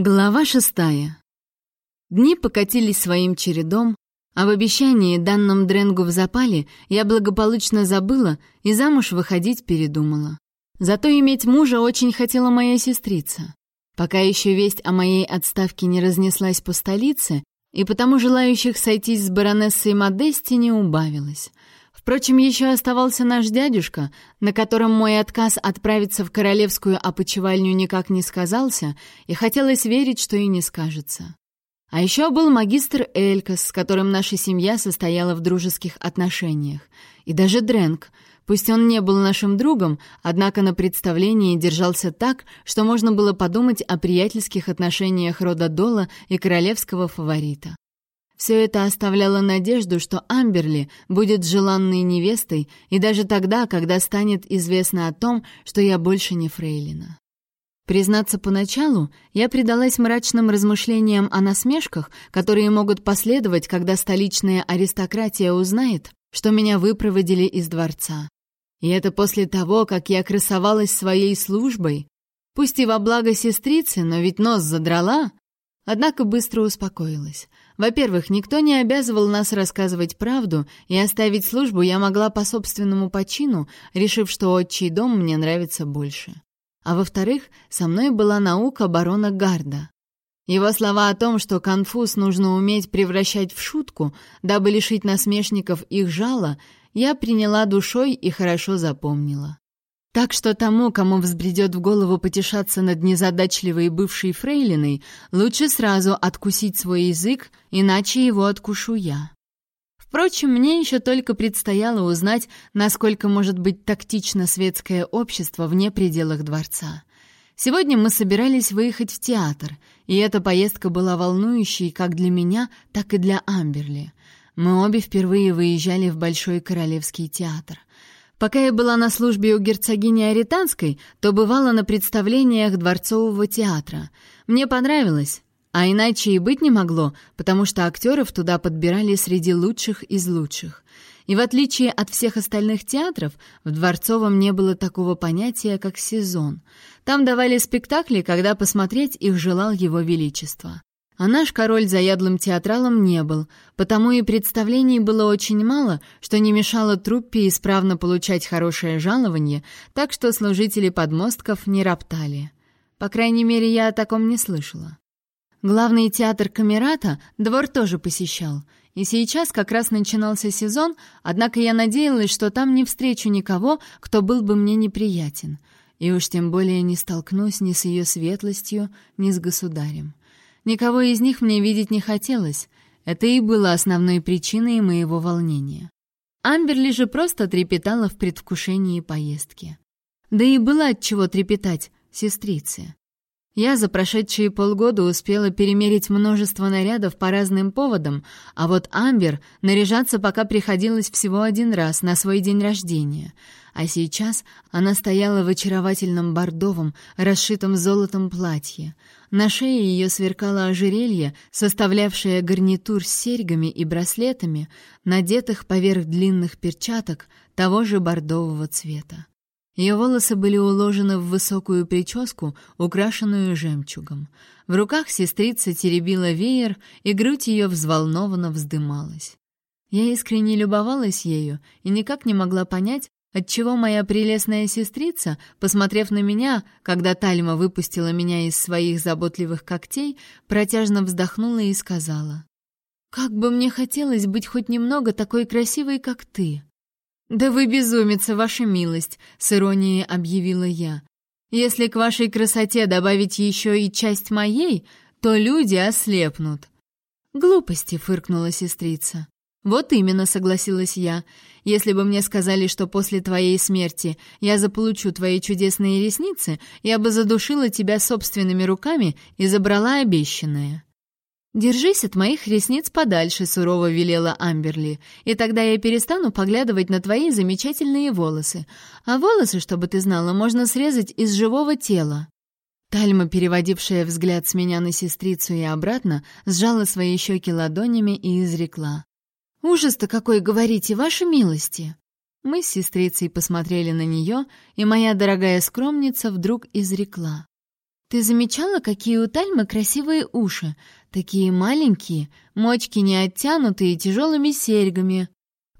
Глава шестая. Дни покатились своим чередом, а в обещании, данном Дренгу в запале, я благополучно забыла и замуж выходить передумала. Зато иметь мужа очень хотела моя сестрица. Пока еще весть о моей отставке не разнеслась по столице, и потому желающих сойтись с баронессой Модести не убавилось — Впрочем, еще оставался наш дядюшка, на котором мой отказ отправиться в королевскую опочивальню никак не сказался, и хотелось верить, что и не скажется. А еще был магистр Элькас, с которым наша семья состояла в дружеских отношениях, и даже Дрэнк. Пусть он не был нашим другом, однако на представлении держался так, что можно было подумать о приятельских отношениях рода Дола и королевского фаворита. Все это оставляло надежду, что Амберли будет желанной невестой и даже тогда, когда станет известно о том, что я больше не фрейлина. Признаться поначалу, я предалась мрачным размышлениям о насмешках, которые могут последовать, когда столичная аристократия узнает, что меня выпроводили из дворца. И это после того, как я красовалась своей службой. Пусть и во благо сестрицы, но ведь нос задрала. Однако быстро успокоилась. Во-первых, никто не обязывал нас рассказывать правду, и оставить службу я могла по собственному почину, решив, что отчий дом мне нравится больше. А во-вторых, со мной была наука барона Гарда. Его слова о том, что конфуз нужно уметь превращать в шутку, дабы лишить насмешников их жала, я приняла душой и хорошо запомнила. Так что тому, кому взбредет в голову потешаться над незадачливой бывшей фрейлиной, лучше сразу откусить свой язык, иначе его откушу я. Впрочем, мне еще только предстояло узнать, насколько может быть тактично светское общество вне пределах дворца. Сегодня мы собирались выехать в театр, и эта поездка была волнующей как для меня, так и для Амберли. Мы обе впервые выезжали в Большой Королевский театр. Пока я была на службе у герцогини Аританской, то бывала на представлениях Дворцового театра. Мне понравилось, а иначе и быть не могло, потому что актеров туда подбирали среди лучших из лучших. И в отличие от всех остальных театров, в Дворцовом не было такого понятия, как сезон. Там давали спектакли, когда посмотреть их желал его величество. А наш король заядлым театралом не был, потому и представлений было очень мало, что не мешало труппе исправно получать хорошее жалование, так что служители подмостков не роптали. По крайней мере, я о таком не слышала. Главный театр Камерата двор тоже посещал, и сейчас как раз начинался сезон, однако я надеялась, что там не встречу никого, кто был бы мне неприятен, и уж тем более не столкнусь ни с ее светлостью, ни с государем. Никого из них мне видеть не хотелось. Это и было основной причиной моего волнения. Амберли же просто трепетала в предвкушении поездки. Да и было от чего трепетать, сестрице. Я за прошедшие полгода успела перемерить множество нарядов по разным поводам, а вот Амбер наряжаться пока приходилось всего один раз на свой день рождения. А сейчас она стояла в очаровательном бордовом, расшитом золотом платье. На шее ее сверкало ожерелье, составлявшее гарнитур с серьгами и браслетами, надетых поверх длинных перчаток того же бордового цвета. Ее волосы были уложены в высокую прическу, украшенную жемчугом. В руках сестрица теребила веер, и грудь ее взволнованно вздымалась. Я искренне любовалась ею и никак не могла понять, отчего моя прелестная сестрица, посмотрев на меня, когда Тальма выпустила меня из своих заботливых когтей, протяжно вздохнула и сказала: "Как бы мне хотелось быть хоть немного такой красивой, как ты". «Да вы безумица, ваша милость», — с иронией объявила я. «Если к вашей красоте добавить еще и часть моей, то люди ослепнут». «Глупости», — фыркнула сестрица. «Вот именно», — согласилась я. «Если бы мне сказали, что после твоей смерти я заполучу твои чудесные ресницы, я бы задушила тебя собственными руками и забрала обещанное». «Держись от моих ресниц подальше», — сурово велела Амберли, «и тогда я перестану поглядывать на твои замечательные волосы. А волосы, чтобы ты знала, можно срезать из живого тела». Тальма, переводившая взгляд с меня на сестрицу и обратно, сжала свои щеки ладонями и изрекла. «Ужас-то какой, говорите, ваши милости!» Мы с сестрицей посмотрели на нее, и моя дорогая скромница вдруг изрекла. «Ты замечала, какие у Тальмы красивые уши? Такие маленькие, мочки не оттянутые тяжелыми серьгами».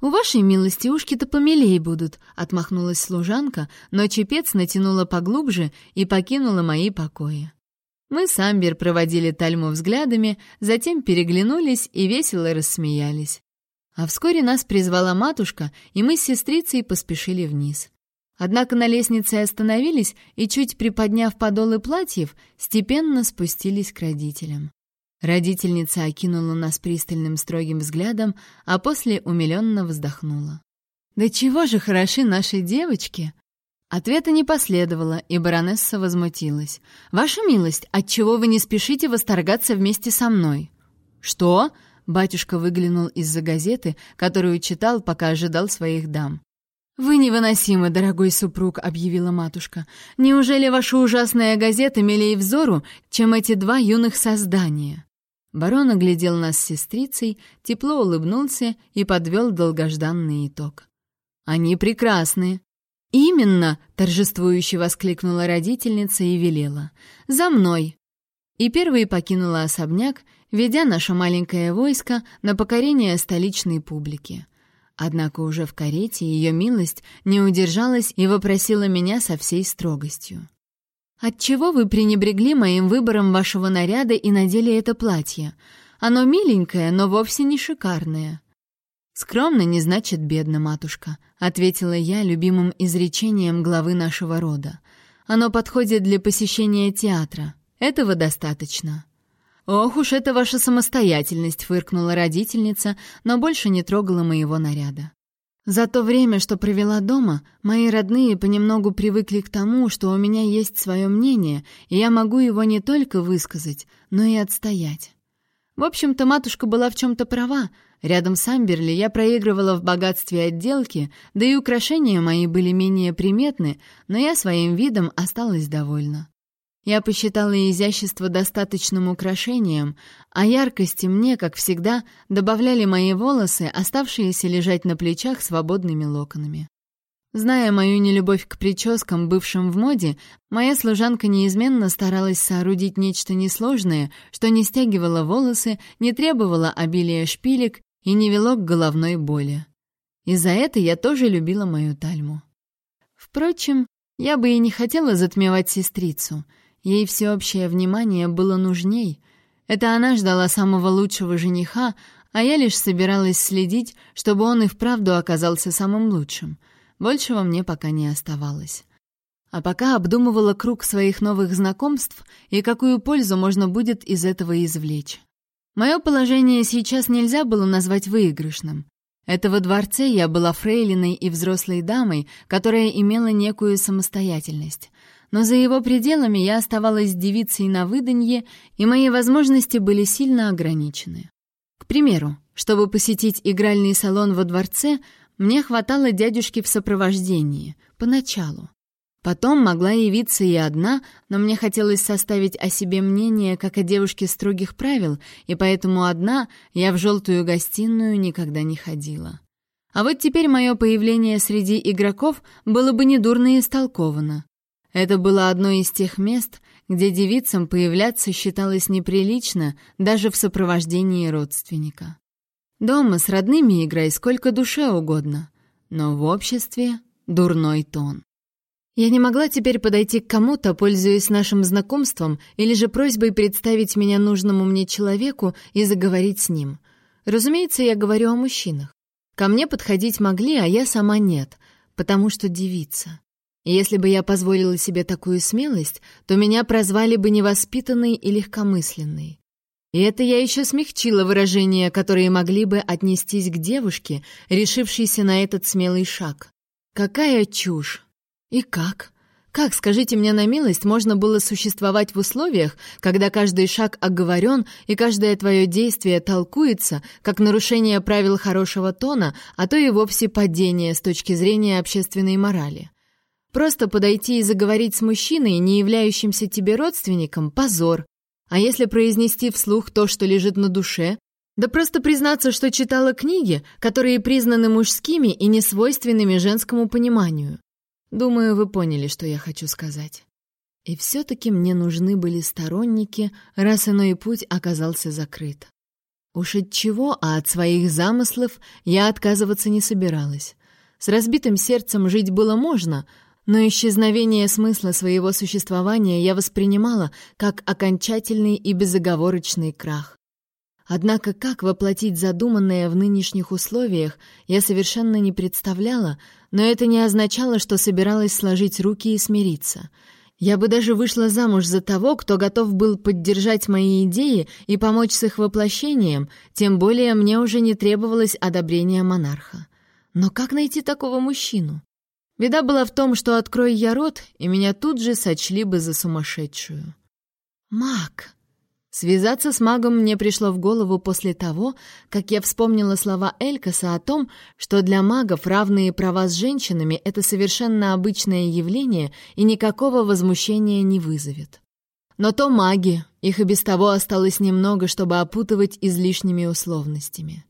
«У вашей милости ушки-то помилей будут», — отмахнулась служанка, но чепец натянула поглубже и покинула мои покои. Мы с Амбер проводили Тальму взглядами, затем переглянулись и весело рассмеялись. А вскоре нас призвала матушка, и мы с сестрицей поспешили вниз. Однако на лестнице остановились и, чуть приподняв подолы платьев, степенно спустились к родителям. Родительница окинула нас пристальным строгим взглядом, а после умиленно вздохнула. «Да чего же хороши наши девочки!» Ответа не последовало, и баронесса возмутилась. «Ваша милость, отчего вы не спешите восторгаться вместе со мной?» «Что?» — батюшка выглянул из-за газеты, которую читал, пока ожидал своих дам. «Вы невыносимы, дорогой супруг», — объявила матушка. «Неужели ваша ужасная газета милее взору, чем эти два юных создания?» Барон оглядел нас с сестрицей, тепло улыбнулся и подвел долгожданный итог. «Они прекрасны!» «Именно!» — торжествующе воскликнула родительница и велела. «За мной!» И первой покинула особняк, ведя наше маленькое войско на покорение столичной публики. Однако уже в карете ее милость не удержалась и вопросила меня со всей строгостью. «Отчего вы пренебрегли моим выбором вашего наряда и надели это платье? Оно миленькое, но вовсе не шикарное». «Скромно не значит бедно, матушка», — ответила я любимым изречением главы нашего рода. «Оно подходит для посещения театра. Этого достаточно». «Ох уж это ваша самостоятельность», — фыркнула родительница, но больше не трогала моего наряда. За то время, что провела дома, мои родные понемногу привыкли к тому, что у меня есть свое мнение, и я могу его не только высказать, но и отстоять. В общем-то, матушка была в чем-то права, Рядом с Амберли я проигрывала в богатстве отделки, да и украшения мои были менее приметны, но я своим видом осталась довольна. Я посчитала изящество достаточным украшением, а яркости мне, как всегда, добавляли мои волосы, оставшиеся лежать на плечах свободными локонами. Зная мою нелюбовь к прическам, бывшим в моде, моя служанка неизменно старалась соорудить нечто несложное, что не стягивало волосы, не требовало обилия шпилек и не вело к головной боли. И за это я тоже любила мою Тальму. Впрочем, я бы и не хотела затмевать сестрицу. Ей всеобщее внимание было нужней. Это она ждала самого лучшего жениха, а я лишь собиралась следить, чтобы он и вправду оказался самым лучшим. Большего мне пока не оставалось. А пока обдумывала круг своих новых знакомств и какую пользу можно будет из этого извлечь. Мое положение сейчас нельзя было назвать выигрышным. Это во дворце я была фрейлиной и взрослой дамой, которая имела некую самостоятельность. Но за его пределами я оставалась девицей на выданье, и мои возможности были сильно ограничены. К примеру, чтобы посетить игральный салон во дворце, мне хватало дядюшки в сопровождении, поначалу. Потом могла явиться и одна, но мне хотелось составить о себе мнение, как о девушке строгих правил, и поэтому одна я в желтую гостиную никогда не ходила. А вот теперь мое появление среди игроков было бы недурно истолковано. Это было одно из тех мест, где девицам появляться считалось неприлично даже в сопровождении родственника. Дома с родными играй сколько душе угодно, но в обществе дурной тон. Я не могла теперь подойти к кому-то, пользуясь нашим знакомством, или же просьбой представить меня нужному мне человеку и заговорить с ним. Разумеется, я говорю о мужчинах. Ко мне подходить могли, а я сама нет, потому что девица. Если бы я позволила себе такую смелость, то меня прозвали бы невоспитанной и легкомысленной. И это я еще смягчила выражения, которые могли бы отнестись к девушке, решившейся на этот смелый шаг. Какая чушь! И как? Как, скажите мне на милость, можно было существовать в условиях, когда каждый шаг оговорен и каждое твое действие толкуется, как нарушение правил хорошего тона, а то и вовсе падение с точки зрения общественной морали? Просто подойти и заговорить с мужчиной, не являющимся тебе родственником, позор. А если произнести вслух то, что лежит на душе, да просто признаться, что читала книги, которые признаны мужскими и несвойственными женскому пониманию. Думаю, вы поняли, что я хочу сказать. И все-таки мне нужны были сторонники, раз иной путь оказался закрыт. Уж от чего, а от своих замыслов я отказываться не собиралась. С разбитым сердцем жить было можно, но исчезновение смысла своего существования я воспринимала как окончательный и безоговорочный крах. Однако как воплотить задуманное в нынешних условиях, я совершенно не представляла, но это не означало, что собиралась сложить руки и смириться — я бы даже вышла замуж за того, кто готов был поддержать мои идеи и помочь с их воплощением, тем более мне уже не требовалось одобрения монарха. Но как найти такого мужчину? Беда была в том, что открой я рот, и меня тут же сочли бы за сумасшедшую. «Маг!» Связаться с магом мне пришло в голову после того, как я вспомнила слова Элькаса о том, что для магов равные права с женщинами — это совершенно обычное явление и никакого возмущения не вызовет. Но то маги, их и без того осталось немного, чтобы опутывать излишними условностями.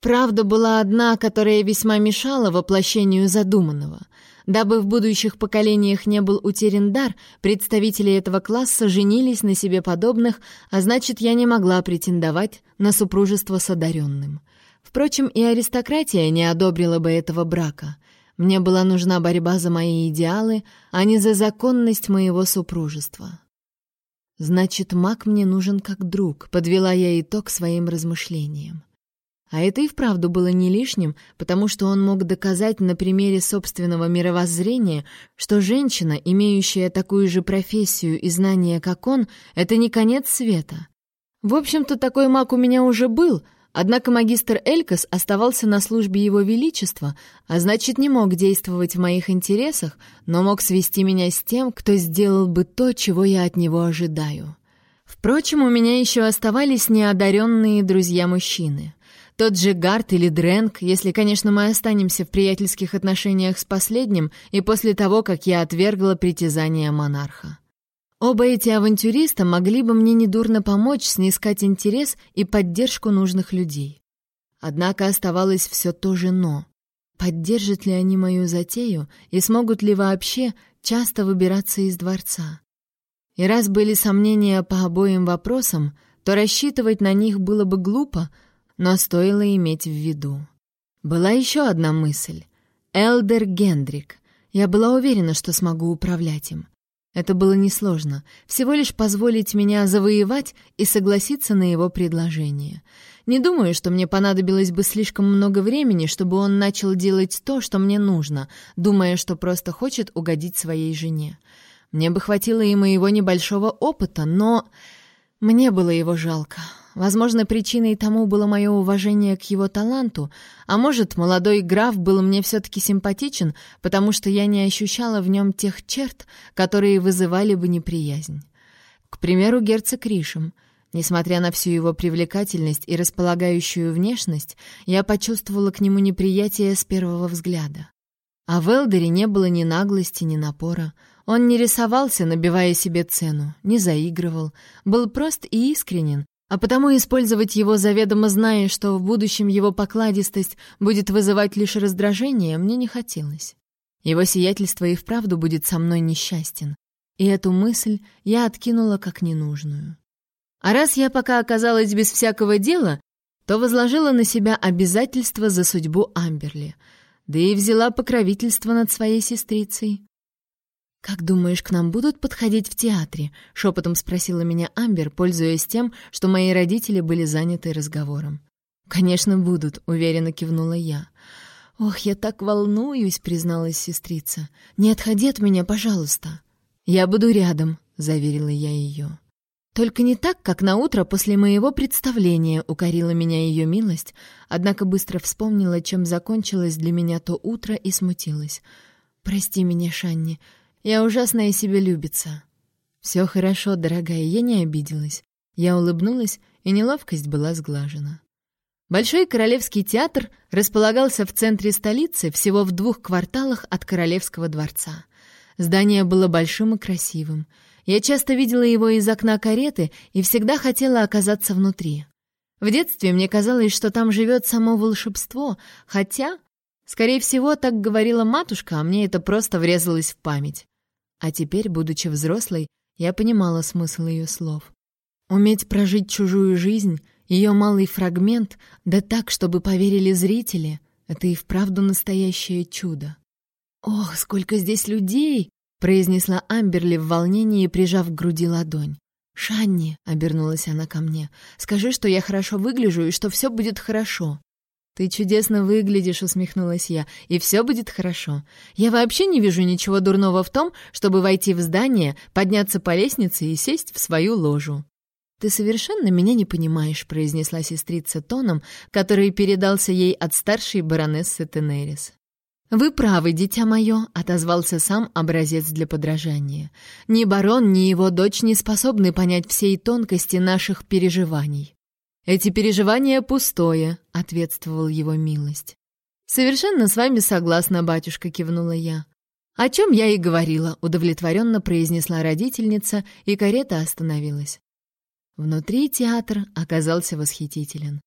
Правда была одна, которая весьма мешала воплощению задуманного — Дабы в будущих поколениях не был утерян дар, представители этого класса женились на себе подобных, а значит, я не могла претендовать на супружество с одаренным. Впрочем, и аристократия не одобрила бы этого брака. Мне была нужна борьба за мои идеалы, а не за законность моего супружества. Значит, маг мне нужен как друг, подвела я итог своим размышлениям. А это и вправду было не лишним, потому что он мог доказать на примере собственного мировоззрения, что женщина, имеющая такую же профессию и знания, как он, это не конец света. В общем-то, такой маг у меня уже был, однако магистр Элькас оставался на службе его величества, а значит, не мог действовать в моих интересах, но мог свести меня с тем, кто сделал бы то, чего я от него ожидаю. Впрочем, у меня еще оставались неодаренные друзья-мужчины — тот же Гарт или Дрэнк, если, конечно, мы останемся в приятельских отношениях с последним и после того, как я отвергла притязания монарха. Оба эти авантюриста могли бы мне недурно помочь снискать интерес и поддержку нужных людей. Однако оставалось все то же «но». Поддержат ли они мою затею и смогут ли вообще часто выбираться из дворца? И раз были сомнения по обоим вопросам, то рассчитывать на них было бы глупо, но стоило иметь в виду. Была еще одна мысль. Элдер Гендрик. Я была уверена, что смогу управлять им. Это было несложно, всего лишь позволить меня завоевать и согласиться на его предложение. Не думаю, что мне понадобилось бы слишком много времени, чтобы он начал делать то, что мне нужно, думая, что просто хочет угодить своей жене. Мне бы хватило и моего небольшого опыта, но... Мне было его жалко. Возможно, причиной тому было мое уважение к его таланту, а может, молодой граф был мне все-таки симпатичен, потому что я не ощущала в нем тех черт, которые вызывали бы неприязнь. К примеру, герцог Ришем. Несмотря на всю его привлекательность и располагающую внешность, я почувствовала к нему неприятие с первого взгляда. А в Элдере не было ни наглости, ни напора. Он не рисовался, набивая себе цену, не заигрывал, был прост и искренен, а потому использовать его заведомо зная, что в будущем его покладистость будет вызывать лишь раздражение, мне не хотелось. Его сиятельство и вправду будет со мной несчастен. И эту мысль я откинула как ненужную. А раз я пока оказалась без всякого дела, то возложила на себя обязательство за судьбу Амберли, да и взяла покровительство над своей сестрицей. «Как думаешь, к нам будут подходить в театре?» — шепотом спросила меня Амбер, пользуясь тем, что мои родители были заняты разговором. «Конечно, будут», — уверенно кивнула я. «Ох, я так волнуюсь», — призналась сестрица. «Не отходи от меня, пожалуйста». «Я буду рядом», — заверила я ее. Только не так, как на утро после моего представления укорила меня ее милость, однако быстро вспомнила, чем закончилось для меня то утро и смутилась. «Прости меня, Шанни, я ужасная себе любица. Все хорошо, дорогая, я не обиделась. Я улыбнулась, и неловкость была сглажена. Большой Королевский театр располагался в центре столицы, всего в двух кварталах от Королевского дворца. Здание было большим и красивым. Я часто видела его из окна кареты и всегда хотела оказаться внутри. В детстве мне казалось, что там живет само волшебство, хотя, скорее всего, так говорила матушка, а мне это просто врезалось в память. А теперь, будучи взрослой, я понимала смысл ее слов. Уметь прожить чужую жизнь, ее малый фрагмент, да так, чтобы поверили зрители, это и вправду настоящее чудо. «Ох, сколько здесь людей!» — произнесла Амберли в волнении, прижав к груди ладонь. «Шанни», — обернулась она ко мне, — «скажи, что я хорошо выгляжу и что все будет хорошо». «Ты чудесно выглядишь», — усмехнулась я, — «и все будет хорошо. Я вообще не вижу ничего дурного в том, чтобы войти в здание, подняться по лестнице и сесть в свою ложу». «Ты совершенно меня не понимаешь», — произнесла сестрица тоном, который передался ей от старшей баронессы Тенерис. «Вы правы, дитя мое», — отозвался сам образец для подражания. «Ни барон, ни его дочь не способны понять всей тонкости наших переживаний». «Эти переживания пустое», — ответствовал его милость. «Совершенно с вами согласна, батюшка», — кивнула я. «О чем я и говорила», — удовлетворенно произнесла родительница, и карета остановилась. Внутри театр оказался восхитителен.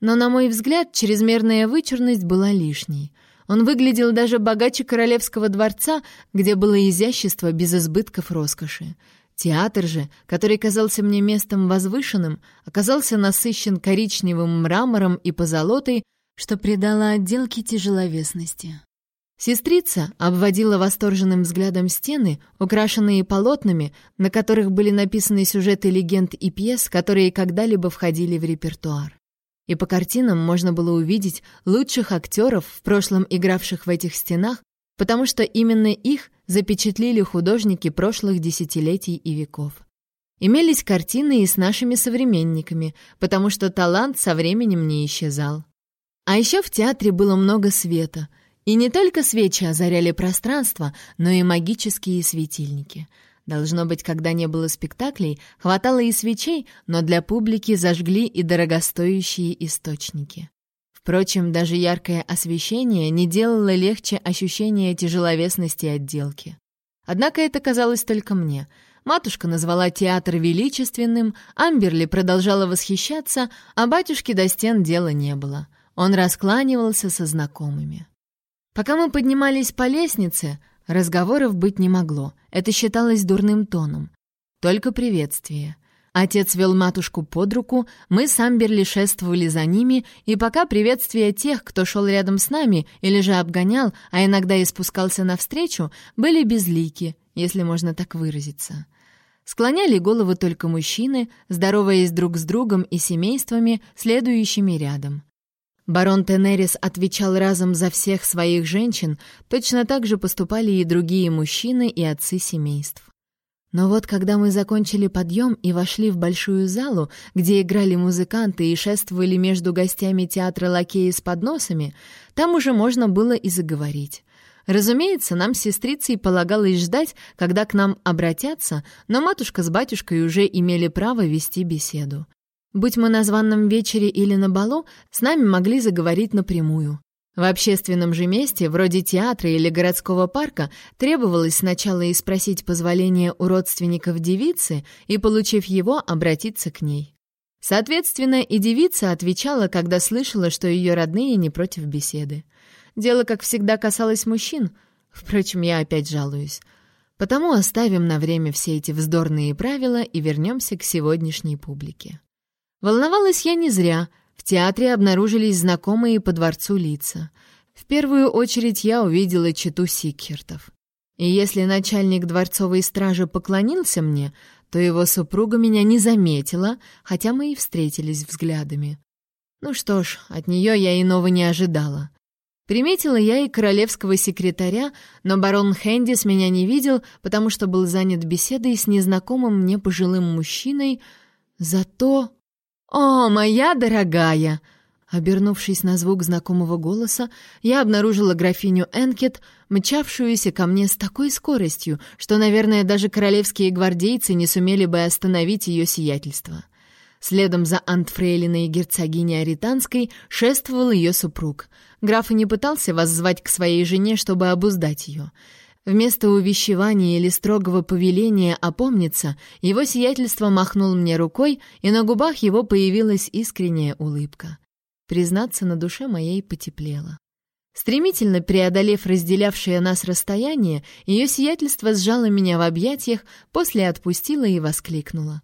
Но, на мой взгляд, чрезмерная вычурность была лишней — он выглядел даже богаче королевского дворца, где было изящество без избытков роскоши. Театр же, который казался мне местом возвышенным, оказался насыщен коричневым мрамором и позолотой, что придало отделке тяжеловесности. Сестрица обводила восторженным взглядом стены, украшенные полотнами, на которых были написаны сюжеты легенд и пьес, которые когда-либо входили в репертуар и по картинам можно было увидеть лучших актеров, в прошлом игравших в этих стенах, потому что именно их запечатлели художники прошлых десятилетий и веков. Имелись картины и с нашими современниками, потому что талант со временем не исчезал. А еще в театре было много света, и не только свечи озаряли пространство, но и магические светильники — Должно быть, когда не было спектаклей, хватало и свечей, но для публики зажгли и дорогостоящие источники. Впрочем, даже яркое освещение не делало легче ощущение тяжеловесности отделки. Однако это казалось только мне. Матушка назвала театр величественным, Амберли продолжала восхищаться, а батюшке до стен дела не было. Он раскланивался со знакомыми. Пока мы поднимались по лестнице, Разговоров быть не могло, это считалось дурным тоном. Только приветствие. Отец вел матушку под руку, мы с Амберли шествовали за ними, и пока приветствия тех, кто шел рядом с нами или же обгонял, а иногда и спускался навстречу, были безлики, если можно так выразиться. Склоняли головы только мужчины, здороваясь друг с другом и семействами, следующими рядом. Барон Тенерис отвечал разом за всех своих женщин, точно так же поступали и другие мужчины и отцы семейств. Но вот когда мы закончили подъем и вошли в большую залу, где играли музыканты и шествовали между гостями театра лакеи с подносами, там уже можно было и заговорить. Разумеется, нам с сестрицей полагалось ждать, когда к нам обратятся, но матушка с батюшкой уже имели право вести беседу. Будь мы на званном вечере или на балу, с нами могли заговорить напрямую. В общественном же месте, вроде театра или городского парка, требовалось сначала и спросить позволения у родственников девицы и, получив его, обратиться к ней. Соответственно, и девица отвечала, когда слышала, что ее родные не против беседы. Дело, как всегда, касалось мужчин. Впрочем, я опять жалуюсь. Потому оставим на время все эти вздорные правила и вернемся к сегодняшней публике. Волновалась я не зря. В театре обнаружились знакомые по дворцу лица. В первую очередь я увидела читу Сикхертов. И если начальник дворцовой стражи поклонился мне, то его супруга меня не заметила, хотя мы и встретились взглядами. Ну что ж, от нее я иного не ожидала. Приметила я и королевского секретаря, но барон Хэндис меня не видел, потому что был занят беседой с незнакомым мне пожилым мужчиной, зато «О, моя дорогая!» Обернувшись на звук знакомого голоса, я обнаружила графиню Энкет, мчавшуюся ко мне с такой скоростью, что, наверное, даже королевские гвардейцы не сумели бы остановить ее сиятельство. Следом за Антфрейлиной герцогиней Аританской шествовал ее супруг. Граф и не пытался воззвать к своей жене, чтобы обуздать ее — Вместо увещевания или строгого повеления опомниться, его сиятельство махнул мне рукой, и на губах его появилась искренняя улыбка. Признаться, на душе моей потеплело. Стремительно преодолев разделявшее нас расстояние, ее сиятельство сжало меня в объятиях, после отпустило и воскликнуло.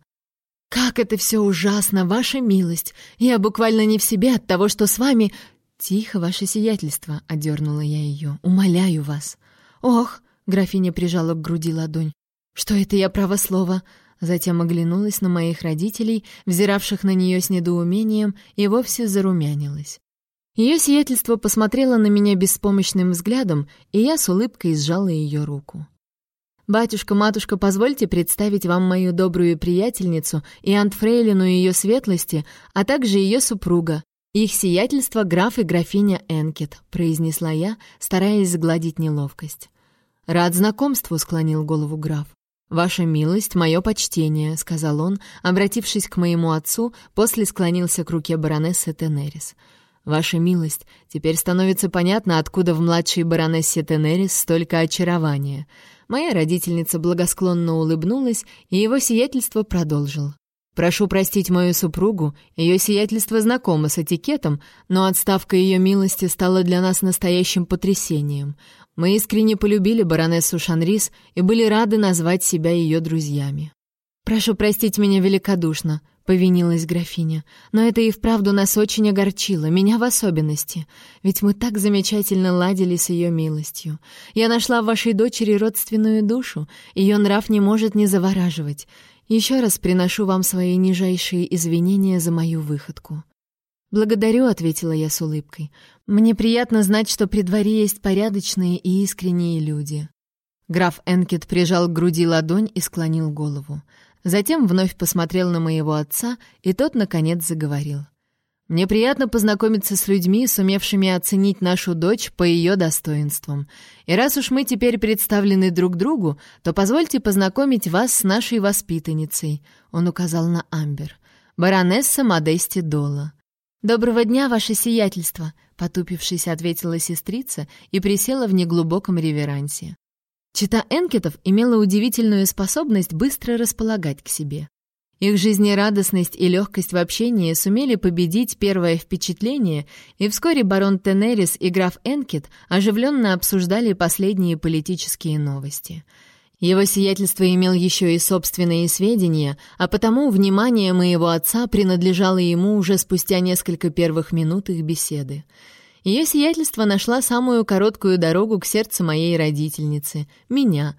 «Как это все ужасно, ваша милость! Я буквально не в себе от того, что с вами...» «Тихо, ваше сиятельство!» — одернула я ее. «Умоляю вас!» «Ох!» — графиня прижала к груди ладонь. «Что это я право слово?» Затем оглянулась на моих родителей, взиравших на нее с недоумением, и вовсе зарумянилась. Ее сиятельство посмотрело на меня беспомощным взглядом, и я с улыбкой сжала ее руку. «Батюшка, матушка, позвольте представить вам мою добрую приятельницу и антфрейлину ее светлости, а также ее супруга, их сиятельство граф и графиня Энкет», — произнесла я, стараясь сгладить неловкость. «Рад знакомству», — склонил голову граф. «Ваша милость, мое почтение», — сказал он, обратившись к моему отцу, после склонился к руке баронессы Тенерис. «Ваша милость, теперь становится понятно, откуда в младшей баронессе Тенерис столько очарования». Моя родительница благосклонно улыбнулась, и его сиятельство продолжил. «Прошу простить мою супругу, ее сиятельство знакомо с этикетом, но отставка ее милости стала для нас настоящим потрясением. Мы искренне полюбили баронессу Шанрис и были рады назвать себя ее друзьями». «Прошу простить меня великодушно», — повинилась графиня. «Но это и вправду нас очень огорчило, меня в особенности. Ведь мы так замечательно ладили с ее милостью. Я нашла в вашей дочери родственную душу, ее нрав не может не завораживать. Еще раз приношу вам свои нижайшие извинения за мою выходку». «Благодарю», — ответила я с улыбкой. «Мне приятно знать, что при дворе есть порядочные и искренние люди». Граф Энкет прижал к груди ладонь и склонил голову. Затем вновь посмотрел на моего отца, и тот, наконец, заговорил. «Мне приятно познакомиться с людьми, сумевшими оценить нашу дочь по ее достоинствам. И раз уж мы теперь представлены друг другу, то позвольте познакомить вас с нашей воспитанницей», — он указал на Амбер, «баронесса Модести Дола». «Доброго дня, ваше сиятельство», — потупившись, ответила сестрица и присела в неглубоком реверансе. Чита Энкетов имела удивительную способность быстро располагать к себе. Их жизнерадостность и легкость в общении сумели победить первое впечатление, и вскоре барон Тенерис и граф Энкет оживленно обсуждали последние политические новости. Его сиятельство имел еще и собственные сведения, а потому внимание моего отца принадлежало ему уже спустя несколько первых минут их беседы. Ее сиятельство нашла самую короткую дорогу к сердцу моей родительницы — меня.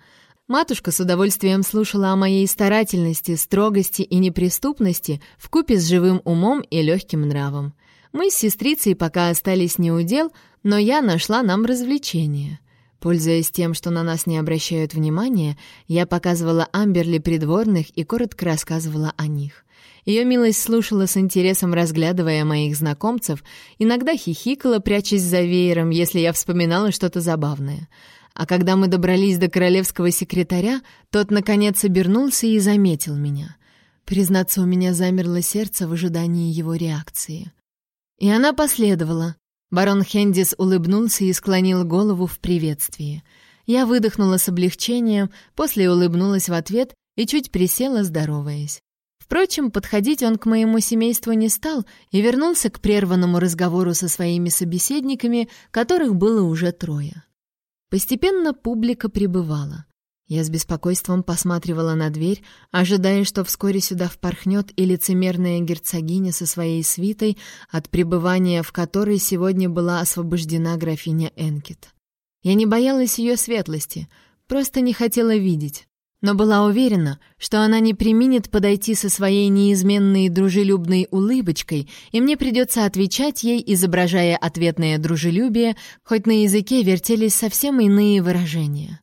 Матушка с удовольствием слушала о моей старательности, строгости и неприступности вкупе с живым умом и легким нравом. Мы с сестрицей пока остались не у дел, но я нашла нам развлечение. Пользуясь тем, что на нас не обращают внимания, я показывала Амберли придворных и коротко рассказывала о них. Ее милость слушала с интересом, разглядывая моих знакомцев, иногда хихикала, прячась за веером, если я вспоминала что-то забавное. А когда мы добрались до королевского секретаря, тот, наконец, обернулся и заметил меня. Признаться, у меня замерло сердце в ожидании его реакции. И она последовала. Барон Хендис улыбнулся и склонил голову в приветствии. Я выдохнула с облегчением, после улыбнулась в ответ и чуть присела, здороваясь. Впрочем, подходить он к моему семейству не стал и вернулся к прерванному разговору со своими собеседниками, которых было уже трое. Постепенно публика прибывала. Я с беспокойством посматривала на дверь, ожидая, что вскоре сюда впорхнет и лицемерная герцогиня со своей свитой, от пребывания в которой сегодня была освобождена графиня Энкет. Я не боялась ее светлости, просто не хотела видеть но была уверена, что она не применит подойти со своей неизменной дружелюбной улыбочкой, и мне придется отвечать ей, изображая ответное дружелюбие, хоть на языке вертелись совсем иные выражения.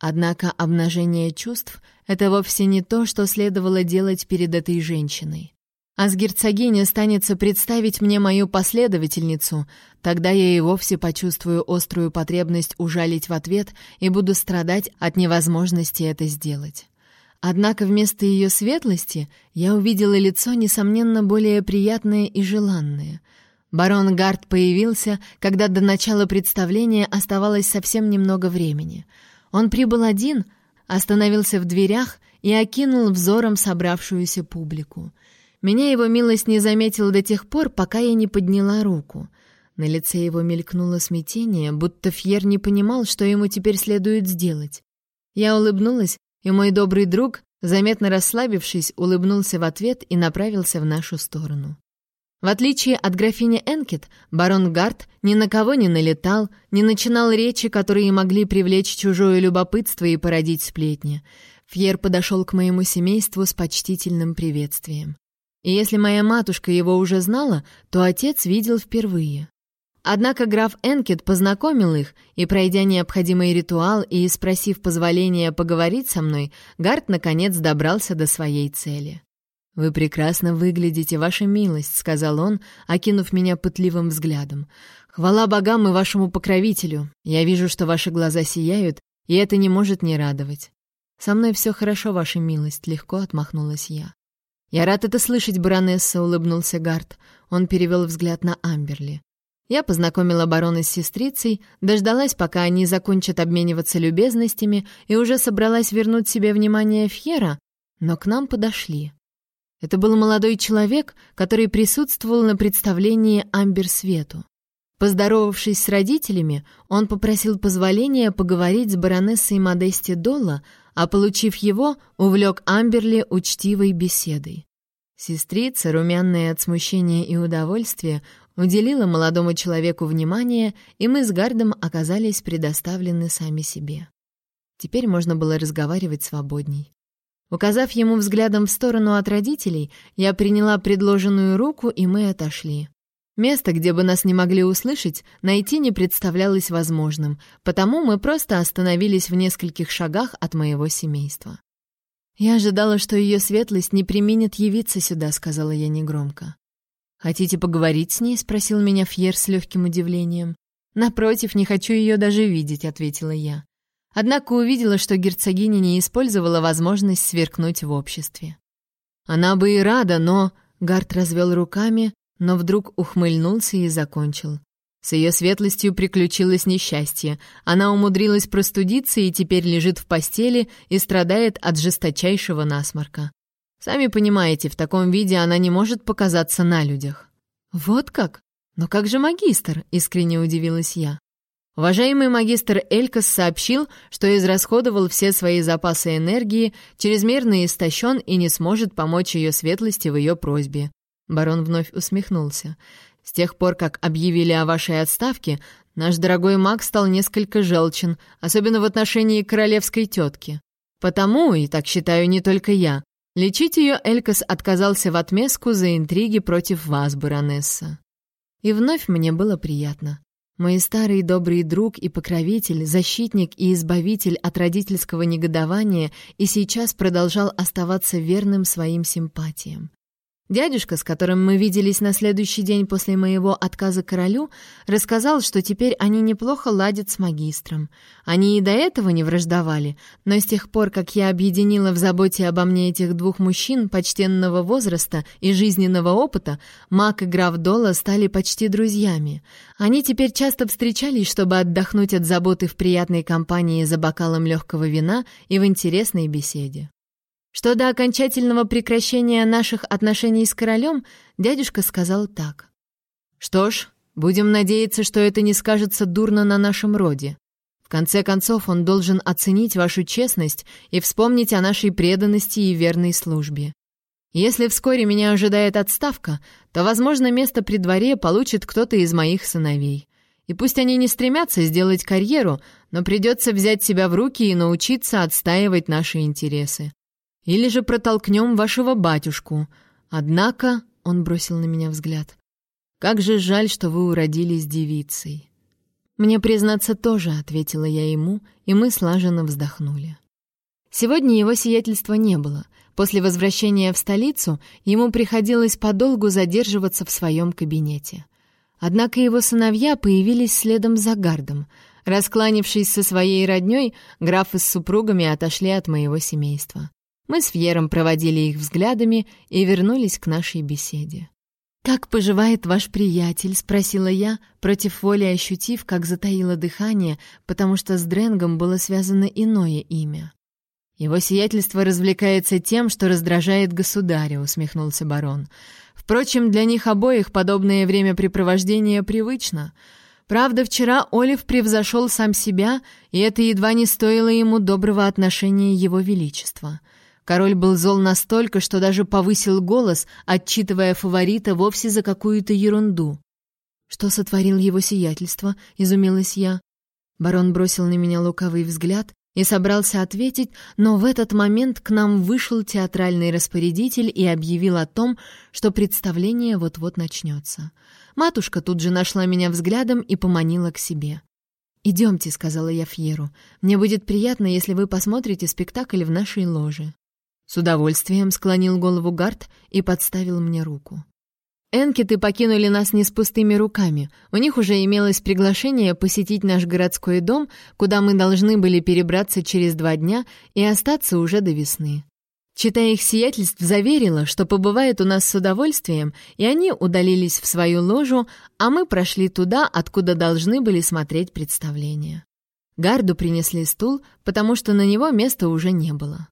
Однако обнажение чувств — это вовсе не то, что следовало делать перед этой женщиной. А с герцогиней станется представить мне мою последовательницу, тогда я и вовсе почувствую острую потребность ужалить в ответ и буду страдать от невозможности это сделать. Однако вместо ее светлости я увидела лицо, несомненно, более приятное и желанное. Барон Гард появился, когда до начала представления оставалось совсем немного времени. Он прибыл один, остановился в дверях и окинул взором собравшуюся публику — меня его милость не заметила до тех пор, пока я не подняла руку. На лице его мелькнуло смятение, будто Фьер не понимал, что ему теперь следует сделать. Я улыбнулась, и мой добрый друг, заметно расслабившись, улыбнулся в ответ и направился в нашу сторону. В отличие от графини Энкет, барон Гарт ни на кого не налетал, не начинал речи, которые могли привлечь чужое любопытство и породить сплетни. Фьер подошел к моему семейству с почтительным приветствием. И если моя матушка его уже знала, то отец видел впервые. Однако граф Энкет познакомил их, и, пройдя необходимый ритуал и спросив позволения поговорить со мной, Гарт наконец добрался до своей цели. «Вы прекрасно выглядите, ваша милость», — сказал он, окинув меня пытливым взглядом. «Хвала богам и вашему покровителю. Я вижу, что ваши глаза сияют, и это не может не радовать». «Со мной все хорошо, ваша милость», — легко отмахнулась я. «Я рад это слышать, баронесса», — улыбнулся Гарт. Он перевел взгляд на Амберли. Я познакомила барона с сестрицей, дождалась, пока они закончат обмениваться любезностями, и уже собралась вернуть себе внимание Фьера, но к нам подошли. Это был молодой человек, который присутствовал на представлении Амбер Свету. Поздоровавшись с родителями, он попросил позволения поговорить с баронессой Модести Долла, а, получив его, увлек Амберли учтивой беседой. Сестрица, румяная от смущения и удовольствия, уделила молодому человеку внимание, и мы с Гардом оказались предоставлены сами себе. Теперь можно было разговаривать свободней. Указав ему взглядом в сторону от родителей, я приняла предложенную руку, и мы отошли. Место, где бы нас не могли услышать, найти не представлялось возможным, потому мы просто остановились в нескольких шагах от моего семейства. «Я ожидала, что ее светлость не применит явиться сюда», — сказала я негромко. «Хотите поговорить с ней?» — спросил меня Фьер с легким удивлением. «Напротив, не хочу ее даже видеть», — ответила я. Однако увидела, что герцогиня не использовала возможность сверкнуть в обществе. «Она бы и рада, но...» — Гард развел руками, но вдруг ухмыльнулся и закончил. С ее светлостью приключилось несчастье. Она умудрилась простудиться и теперь лежит в постели и страдает от жесточайшего насморка. Сами понимаете, в таком виде она не может показаться на людях. Вот как? Но как же магистр? Искренне удивилась я. Уважаемый магистр Элькас сообщил, что израсходовал все свои запасы энергии, чрезмерно истощен и не сможет помочь ее светлости в ее просьбе. Барон вновь усмехнулся. С тех пор, как объявили о вашей отставке, наш дорогой маг стал несколько желчен, особенно в отношении королевской тетки. Потому, и так считаю не только я, Лечить ее Элькас отказался в отместку за интриги против вас, баронесса. И вновь мне было приятно. Мой старый добрый друг и покровитель, защитник и избавитель от родительского негодования и сейчас продолжал оставаться верным своим симпатиям. Дядюшка, с которым мы виделись на следующий день после моего отказа королю, рассказал, что теперь они неплохо ладят с магистром. Они и до этого не враждовали, но с тех пор, как я объединила в заботе обо мне этих двух мужчин почтенного возраста и жизненного опыта, маг и граф Дола стали почти друзьями. Они теперь часто встречались, чтобы отдохнуть от заботы в приятной компании за бокалом легкого вина и в интересной беседе. Что до окончательного прекращения наших отношений с королем, дядюшка сказал так. «Что ж, будем надеяться, что это не скажется дурно на нашем роде. В конце концов, он должен оценить вашу честность и вспомнить о нашей преданности и верной службе. Если вскоре меня ожидает отставка, то, возможно, место при дворе получит кто-то из моих сыновей. И пусть они не стремятся сделать карьеру, но придется взять себя в руки и научиться отстаивать наши интересы. Или же протолкнем вашего батюшку. Однако, — он бросил на меня взгляд, — как же жаль, что вы уродились девицей. Мне, признаться, тоже, — ответила я ему, и мы слаженно вздохнули. Сегодня его сиятельства не было. После возвращения в столицу ему приходилось подолгу задерживаться в своем кабинете. Однако его сыновья появились следом за гардом. Раскланившись со своей роднёй, графы с супругами отошли от моего семейства. Мы с Фьером проводили их взглядами и вернулись к нашей беседе. «Как поживает ваш приятель?» — спросила я, против воли ощутив, как затаило дыхание, потому что с Дренгом было связано иное имя. «Его сиятельство развлекается тем, что раздражает государя», — усмехнулся барон. «Впрочем, для них обоих подобное времяпрепровождение привычно. Правда, вчера Олив превзошел сам себя, и это едва не стоило ему доброго отношения его величества». Король был зол настолько, что даже повысил голос, отчитывая фаворита вовсе за какую-то ерунду. «Что сотворил его сиятельство?» — изумилась я. Барон бросил на меня лукавый взгляд, и собрался ответить, но в этот момент к нам вышел театральный распорядитель и объявил о том, что представление вот-вот начнется. Матушка тут же нашла меня взглядом и поманила к себе. «Идемте», — сказала я Фьеру. «Мне будет приятно, если вы посмотрите спектакль в нашей ложе». С удовольствием склонил голову Гард и подставил мне руку. Энкеты покинули нас не с пустыми руками. У них уже имелось приглашение посетить наш городской дом, куда мы должны были перебраться через два дня и остаться уже до весны. Читая их сиятельств, заверила, что побывает у нас с удовольствием, и они удалились в свою ложу, а мы прошли туда, откуда должны были смотреть представление. Гарду принесли стул, потому что на него места уже не было.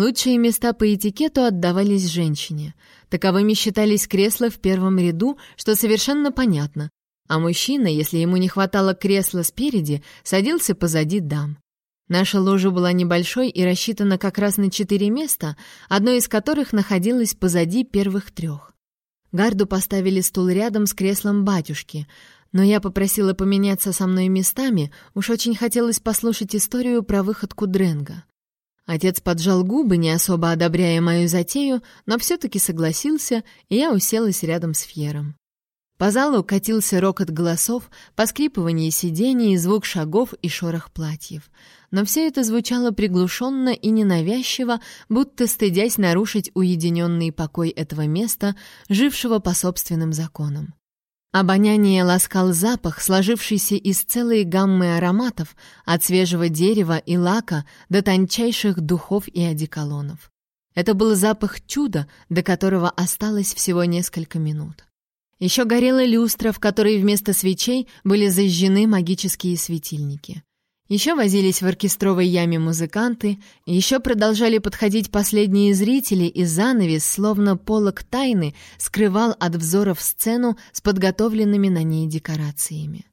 Лучшие места по этикету отдавались женщине. Таковыми считались кресла в первом ряду, что совершенно понятно. А мужчина, если ему не хватало кресла спереди, садился позади дам. Наша ложа была небольшой и рассчитана как раз на четыре места, одно из которых находилось позади первых трех. Гарду поставили стул рядом с креслом батюшки, но я попросила поменяться со мной местами, уж очень хотелось послушать историю про выходку Дренга. Отец поджал губы, не особо одобряя мою затею, но все-таки согласился, и я уселась рядом с Фьером. По залу катился рокот голосов, поскрипывание сидений, звук шагов и шорох платьев. Но все это звучало приглушенно и ненавязчиво, будто стыдясь нарушить уединенный покой этого места, жившего по собственным законам. Обоняние ласкал запах, сложившийся из целой гаммы ароматов, от свежего дерева и лака до тончайших духов и одеколонов. Это был запах чуда, до которого осталось всего несколько минут. Еще горела люстра, в которой вместо свечей были зажжены магические светильники. Еще возились в оркестровой яме музыканты, еще продолжали подходить последние зрители, и занавес, словно полог тайны, скрывал от взоров сцену с подготовленными на ней декорациями.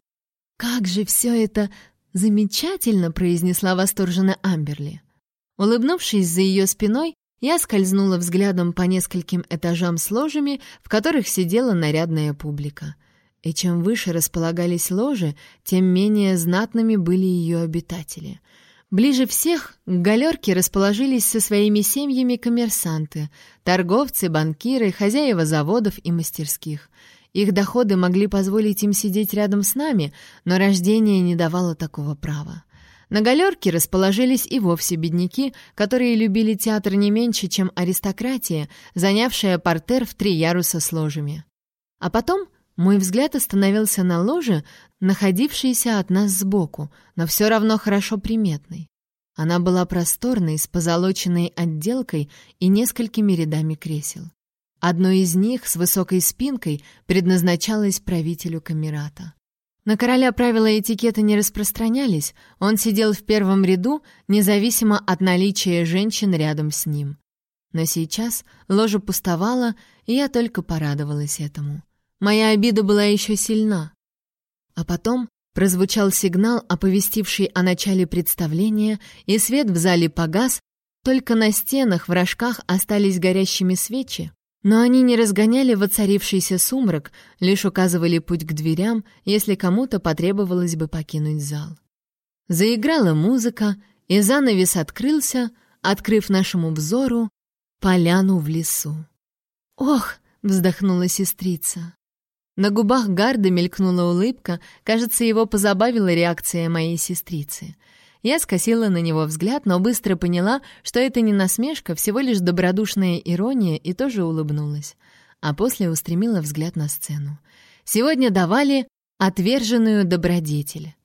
«Как же все это замечательно!» — произнесла восторженно Амберли. Улыбнувшись за ее спиной, я скользнула взглядом по нескольким этажам с ложами, в которых сидела нарядная публика — и чем выше располагались ложи, тем менее знатными были ее обитатели. Ближе всех к галерке расположились со своими семьями коммерсанты, торговцы, банкиры, хозяева заводов и мастерских. Их доходы могли позволить им сидеть рядом с нами, но рождение не давало такого права. На галерке расположились и вовсе бедняки, которые любили театр не меньше, чем аристократия, занявшая портер в три яруса с ложами. А потом мой взгляд остановился на ложе, находившейся от нас сбоку, но все равно хорошо приметной. Она была просторной, с позолоченной отделкой и несколькими рядами кресел. Одно из них с высокой спинкой предназначалось правителю Камерата. На короля правила этикета не распространялись, он сидел в первом ряду, независимо от наличия женщин рядом с ним. Но сейчас ложа пустовала, и я только порадовалась этому. Моя обида была еще сильна. А потом прозвучал сигнал, оповестивший о начале представления, и свет в зале погас, только на стенах в рожках остались горящими свечи, но они не разгоняли воцарившийся сумрак, лишь указывали путь к дверям, если кому-то потребовалось бы покинуть зал. Заиграла музыка, и занавес открылся, открыв нашему взору поляну в лесу. «Ох!» — вздохнула сестрица. На губах Гарда мелькнула улыбка, кажется, его позабавила реакция моей сестрицы. Я скосила на него взгляд, но быстро поняла, что это не насмешка, всего лишь добродушная ирония, и тоже улыбнулась. А после устремила взгляд на сцену. Сегодня давали «Отверженную добродетель».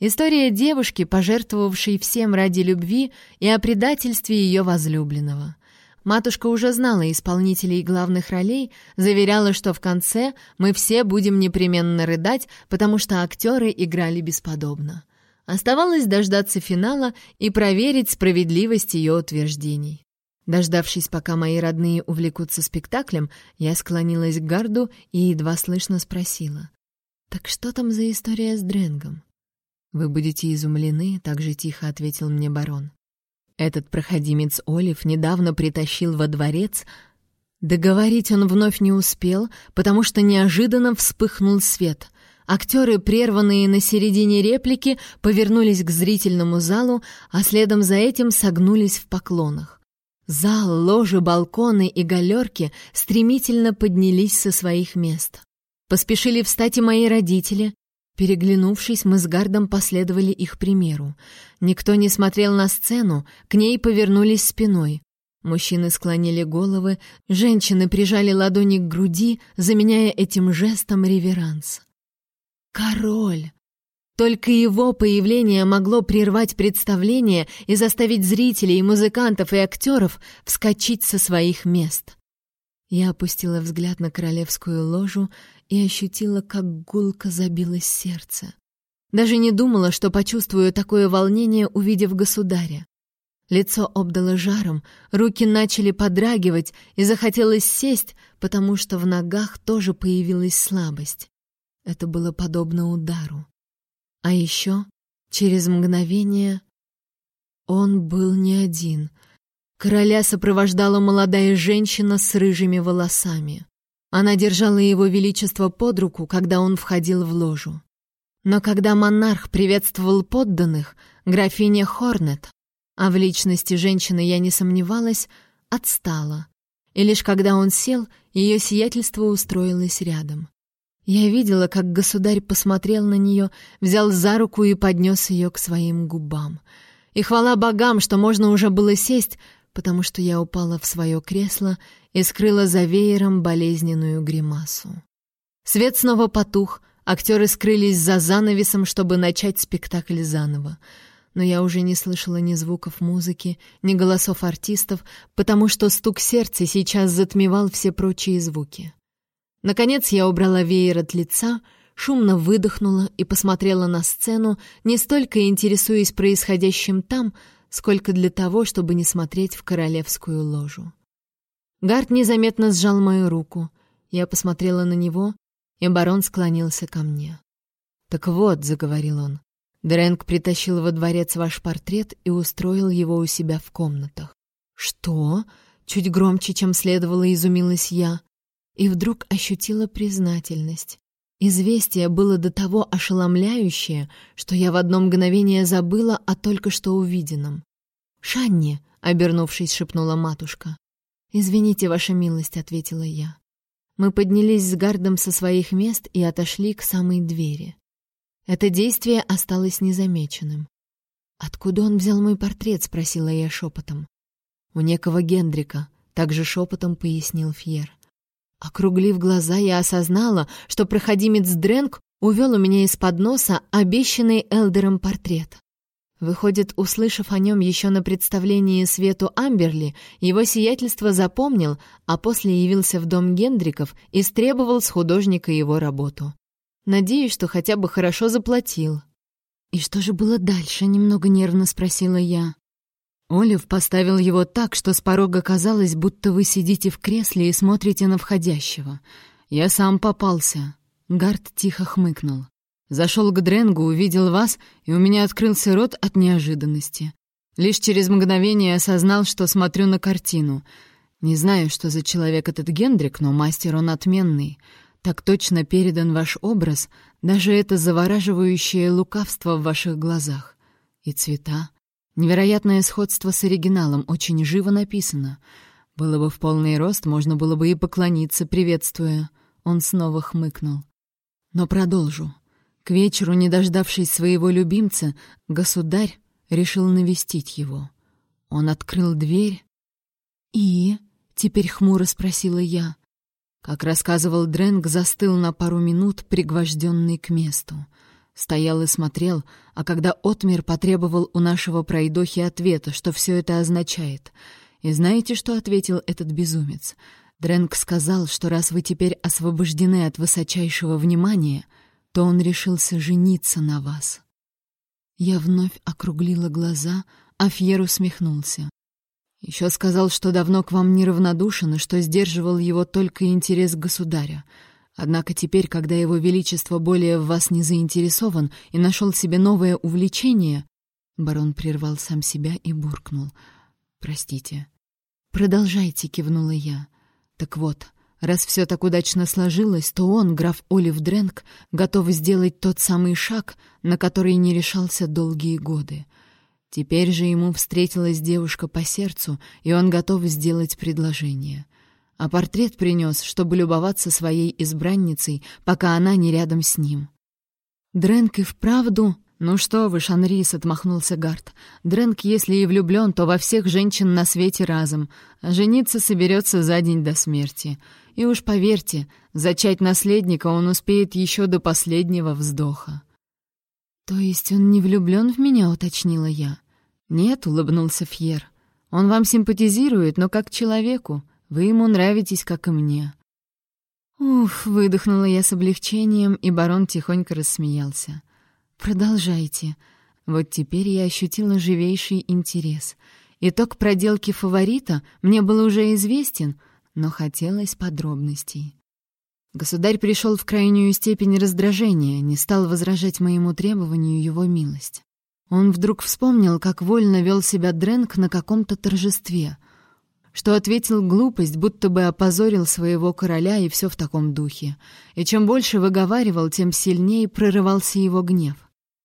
История девушки, пожертвовавшей всем ради любви и о предательстве ее возлюбленного. Матушка уже знала исполнителей главных ролей, заверяла, что в конце мы все будем непременно рыдать, потому что актеры играли бесподобно. Оставалось дождаться финала и проверить справедливость ее утверждений. Дождавшись, пока мои родные увлекутся спектаклем, я склонилась к гарду и едва слышно спросила. «Так что там за история с Дренгом?» «Вы будете изумлены», — так же тихо ответил мне барон. Этот проходимец Олив недавно притащил во дворец... Договорить он вновь не успел, потому что неожиданно вспыхнул свет. Актеры, прерванные на середине реплики, повернулись к зрительному залу, а следом за этим согнулись в поклонах. Зал, ложи, балконы и галерки стремительно поднялись со своих мест. Поспешили встать и мои родители, Переглянувшись, мы с Гардом последовали их примеру. Никто не смотрел на сцену, к ней повернулись спиной. Мужчины склонили головы, женщины прижали ладони к груди, заменяя этим жестом реверанс. Король! Только его появление могло прервать представление и заставить зрителей, музыкантов и актеров вскочить со своих мест. Я опустила взгляд на королевскую ложу и ощутила, как гулко забилось сердце. Даже не думала, что почувствую такое волнение, увидев государя. Лицо обдало жаром, руки начали подрагивать, и захотелось сесть, потому что в ногах тоже появилась слабость. Это было подобно удару. А еще, через мгновение, он был не один. Короля сопровождала молодая женщина с рыжими волосами. Она держала его величество под руку, когда он входил в ложу. Но когда монарх приветствовал подданных, графиня Хорнет, а в личности женщины я не сомневалась, отстала. И лишь когда он сел, ее сиятельство устроилось рядом. Я видела, как государь посмотрел на нее, взял за руку и поднес ее к своим губам. И хвала богам, что можно уже было сесть, потому что я упала в свое кресло и скрыла за веером болезненную гримасу. Свет снова потух, актеры скрылись за занавесом, чтобы начать спектакль заново. Но я уже не слышала ни звуков музыки, ни голосов артистов, потому что стук сердца сейчас затмевал все прочие звуки. Наконец я убрала веер от лица, шумно выдохнула и посмотрела на сцену, не столько интересуясь происходящим там, сколько для того, чтобы не смотреть в королевскую ложу. Гард незаметно сжал мою руку. Я посмотрела на него, и барон склонился ко мне. «Так вот», — заговорил он, — «Дрэнк притащил во дворец ваш портрет и устроил его у себя в комнатах». «Что?» — чуть громче, чем следовало, изумилась я. И вдруг ощутила признательность. Известие было до того ошеломляющее, что я в одно мгновение забыла о только что увиденном. «Шанни!» — обернувшись, шепнула матушка. «Извините, ваша милость», — ответила я. Мы поднялись с гардом со своих мест и отошли к самой двери. Это действие осталось незамеченным. «Откуда он взял мой портрет?» — спросила я шепотом. «У некого Гендрика», — также шепотом пояснил Фьер. Округлив глаза, я осознала, что проходимец Дрэнк увел у меня из-под носа обещанный Элдером портрет. Выходит, услышав о нем еще на представлении Свету Амберли, его сиятельство запомнил, а после явился в дом Гендриков и стребовал с художника его работу. Надеюсь, что хотя бы хорошо заплатил. «И что же было дальше?» — немного нервно спросила я. Олив поставил его так, что с порога казалось, будто вы сидите в кресле и смотрите на входящего. Я сам попался. Гард тихо хмыкнул. Зашел к Дренгу, увидел вас, и у меня открылся рот от неожиданности. Лишь через мгновение осознал, что смотрю на картину. Не знаю, что за человек этот Гендрик, но мастер он отменный. Так точно передан ваш образ, даже это завораживающее лукавство в ваших глазах. И цвета. Невероятное сходство с оригиналом, очень живо написано. Было бы в полный рост, можно было бы и поклониться, приветствуя. Он снова хмыкнул. Но продолжу. К вечеру, не дождавшись своего любимца, государь решил навестить его. Он открыл дверь. «И?» — теперь хмуро спросила я. Как рассказывал Дрэнк, застыл на пару минут, пригвожденный к месту. Стоял и смотрел, а когда Отмер потребовал у нашего пройдохи ответа, что все это означает. И знаете, что ответил этот безумец? Дрэнк сказал, что раз вы теперь освобождены от высочайшего внимания — то он решился жениться на вас. Я вновь округлила глаза, а Фьер усмехнулся. Еще сказал, что давно к вам неравнодушен и что сдерживал его только интерес государя. Однако теперь, когда его величество более в вас не заинтересован и нашел себе новое увлечение...» Барон прервал сам себя и буркнул. «Простите». «Продолжайте», — кивнула я. «Так вот, раз все так удачно сложилось, то он, граф Олив Дрэнк, готов сделать тот самый шаг, на который не решался долгие годы. Теперь же ему встретилась девушка по сердцу, и он готов сделать предложение» а портрет принес, чтобы любоваться своей избранницей, пока она не рядом с ним. Дрэнк и вправду... «Ну что вы, Шанрис», — отмахнулся Гарт. «Дрэнк, если и влюблен, то во всех женщин на свете разом, жениться соберется за день до смерти. И уж поверьте, зачать наследника он успеет еще до последнего вздоха». «То есть он не влюблен в меня?» — уточнила я. «Нет», — улыбнулся Фьер. «Он вам симпатизирует, но как человеку. Вы ему нравитесь, как и мне». Уф, выдохнула я с облегчением, и барон тихонько рассмеялся. «Продолжайте». Вот теперь я ощутила живейший интерес. Итог проделки фаворита мне был уже известен, но хотелось подробностей. Государь пришел в крайнюю степень раздражения, не стал возражать моему требованию его милость. Он вдруг вспомнил, как вольно вел себя Дрэнк на каком-то торжестве — что ответил глупость, будто бы опозорил своего короля и все в таком духе. И чем больше выговаривал, тем сильнее прорывался его гнев.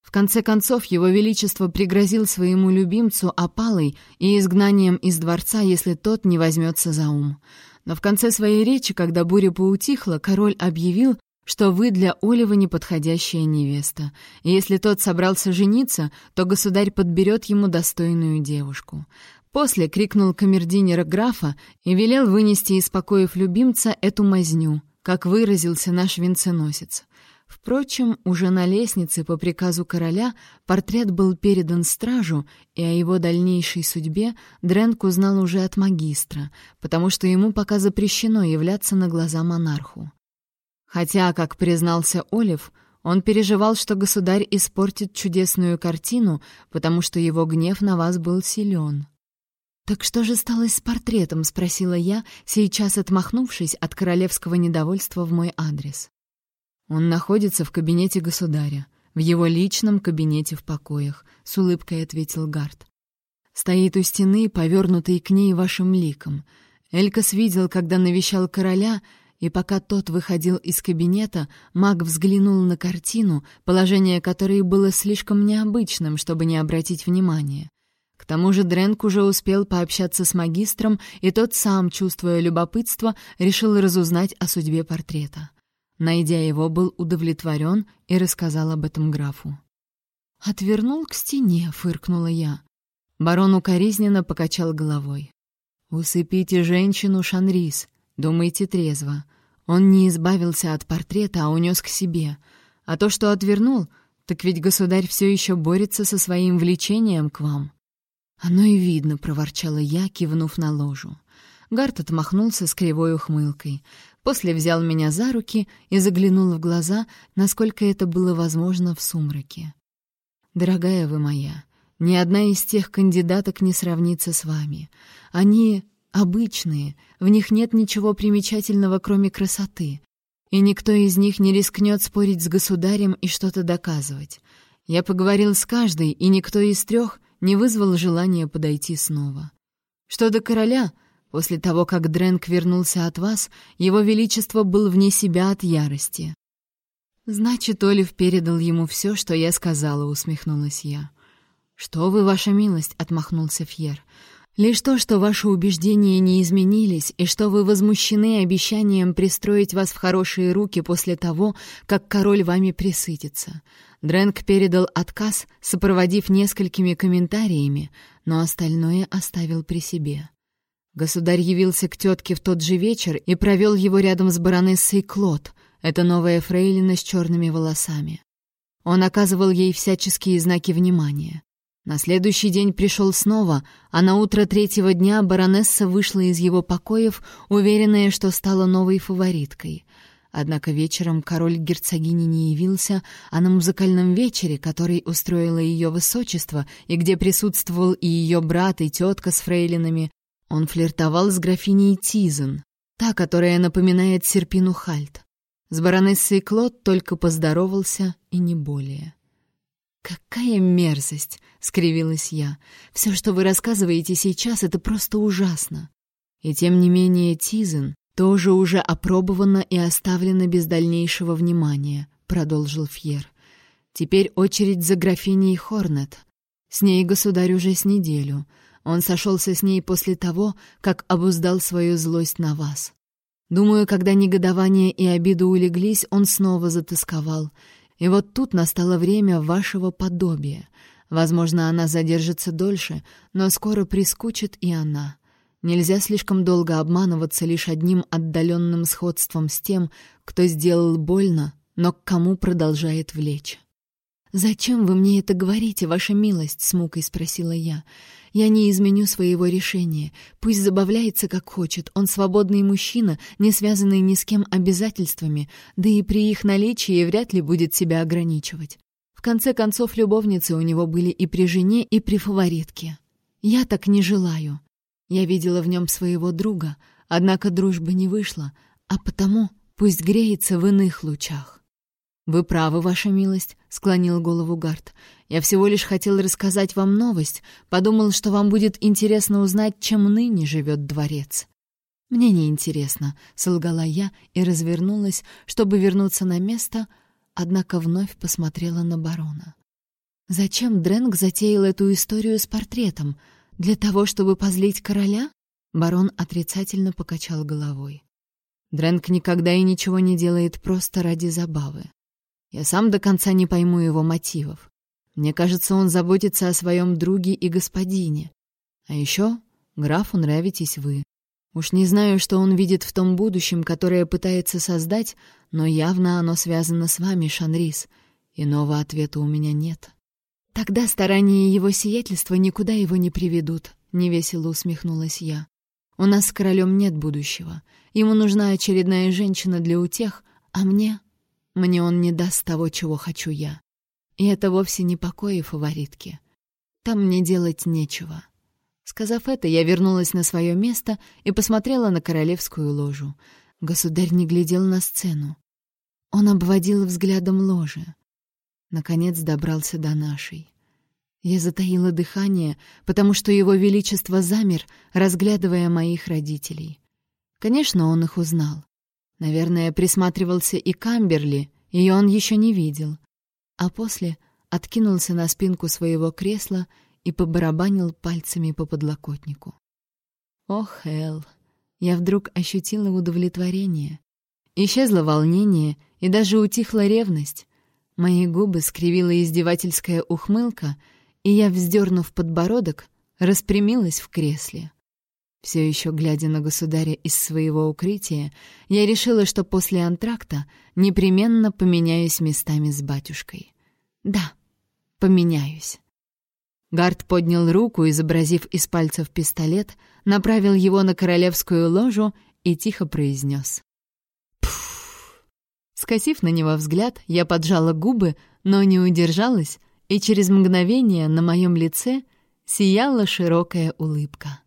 В конце концов, его величество пригрозил своему любимцу опалой и изгнанием из дворца, если тот не возьмется за ум. Но в конце своей речи, когда буря поутихла, король объявил, что вы для Олива неподходящая невеста, и если тот собрался жениться, то государь подберет ему достойную девушку. После крикнул камердинера графа и велел вынести из покоев любимца эту мазню, как выразился наш венценосец. Впрочем, уже на лестнице по приказу короля портрет был передан стражу, и о его дальнейшей судьбе Дренк узнал уже от магистра, потому что ему пока запрещено являться на глаза монарху. Хотя, как признался Олив, он переживал, что государь испортит чудесную картину, потому что его гнев на вас был силен. «Так что же стало с портретом?» — спросила я, сейчас отмахнувшись от королевского недовольства в мой адрес. «Он находится в кабинете государя, в его личном кабинете в покоях», — с улыбкой ответил Гард. «Стоит у стены, повернутый к ней вашим ликом. Элькас видел, когда навещал короля, и пока тот выходил из кабинета, маг взглянул на картину, положение которой было слишком необычным, чтобы не обратить внимания. К тому же Дренк уже успел пообщаться с магистром, и тот сам, чувствуя любопытство, решил разузнать о судьбе портрета. Найдя его, был удовлетворен и рассказал об этом графу. «Отвернул к стене», — фыркнула я. Барон укоризненно покачал головой. «Усыпите женщину, Шанрис. Думайте трезво. Он не избавился от портрета, а унес к себе. А то, что отвернул, так ведь государь все еще борется со своим влечением к вам. «Оно и видно», — проворчала я, кивнув на ложу. Гарт отмахнулся с кривой ухмылкой. После взял меня за руки и заглянул в глаза, насколько это было возможно в сумраке. «Дорогая вы моя, ни одна из тех кандидаток не сравнится с вами. Они обычные, в них нет ничего примечательного, кроме красоты. И никто из них не рискнет спорить с государем и что-то доказывать. Я поговорил с каждой, и никто из трех не вызвал желания подойти снова. Что до короля, после того, как Дрэнк вернулся от вас, его величество был вне себя от ярости. «Значит, Олив передал ему все, что я сказала», — усмехнулась я. «Что вы, ваша милость?» — отмахнулся Фьер. «Лишь то, что ваши убеждения не изменились, и что вы возмущены обещанием пристроить вас в хорошие руки после того, как король вами присытится. Дрэнк передал отказ, сопроводив несколькими комментариями, но остальное оставил при себе. Государь явился к тетке в тот же вечер и провел его рядом с баронессой Клод, это новая фрейлина с черными волосами. Он оказывал ей всяческие знаки внимания. На следующий день пришел снова, а на утро третьего дня баронесса вышла из его покоев, уверенная, что стала новой фавориткой — Однако вечером король герцогини не явился, а на музыкальном вечере, который устроило ее высочество, и где присутствовал и ее брат, и тетка с фрейлинами, он флиртовал с графиней Тизен, та, которая напоминает Серпину Хальт. С баронессой Клод только поздоровался, и не более. «Какая мерзость!» — скривилась я. «Все, что вы рассказываете сейчас, это просто ужасно!» И тем не менее Тизен, тоже уже опробовано и оставлено без дальнейшего внимания», — продолжил Фьер. «Теперь очередь за графиней Хорнет. С ней государь уже с неделю. Он сошелся с ней после того, как обуздал свою злость на вас. Думаю, когда негодование и обида улеглись, он снова затасковал. И вот тут настало время вашего подобия. Возможно, она задержится дольше, но скоро прискучит и она». Нельзя слишком долго обманываться лишь одним отдаленным сходством с тем, кто сделал больно, но к кому продолжает влечь. «Зачем вы мне это говорите, ваша милость?» — с мукой спросила я. «Я не изменю своего решения. Пусть забавляется, как хочет. Он свободный мужчина, не связанный ни с кем обязательствами, да и при их наличии вряд ли будет себя ограничивать. В конце концов, любовницы у него были и при жене, и при фаворитке. Я так не желаю. Я видела в нем своего друга, однако дружбы не вышло, а потому пусть греется в иных лучах. «Вы правы, ваша милость», — склонил голову Гард. «Я всего лишь хотел рассказать вам новость, подумал, что вам будет интересно узнать, чем ныне живет дворец». «Мне не интересно», — солгала я и развернулась, чтобы вернуться на место, однако вновь посмотрела на барона. «Зачем Дрэнк затеял эту историю с портретом? Для того, чтобы позлить короля? Барон отрицательно покачал головой. Дрэнк никогда и ничего не делает просто ради забавы. Я сам до конца не пойму его мотивов. Мне кажется, он заботится о своем друге и господине. А еще графу нравитесь вы. Уж не знаю, что он видит в том будущем, которое пытается создать, но явно оно связано с вами, Шанрис. Иного ответа у меня нет. «Тогда старания его сиятельства никуда его не приведут», — невесело усмехнулась я. «У нас с королем нет будущего. Ему нужна очередная женщина для утех, а мне... Мне он не даст того, чего хочу я. И это вовсе не покои фаворитки. Там мне делать нечего». Сказав это, я вернулась на свое место и посмотрела на королевскую ложу. Государь не глядел на сцену. Он обводил взглядом ложе наконец добрался до нашей. Я затаила дыхание, потому что его величество замер, разглядывая моих родителей. Конечно, он их узнал. Наверное, присматривался и Камберли, ее он еще не видел. А после откинулся на спинку своего кресла и побарабанил пальцами по подлокотнику. Ох, Эл! Я вдруг ощутила удовлетворение. Исчезло волнение, и даже утихла ревность. Мои губы скривила издевательская ухмылка, и я, вздернув подбородок, распрямилась в кресле. Все еще глядя на государя из своего укрытия, я решила, что после антракта непременно поменяюсь местами с батюшкой. Да, поменяюсь. Гард поднял руку, изобразив из пальцев пистолет, направил его на королевскую ложу и тихо произнес. Скосив на него взгляд, я поджала губы, но не удержалась, и через мгновение на моем лице сияла широкая улыбка.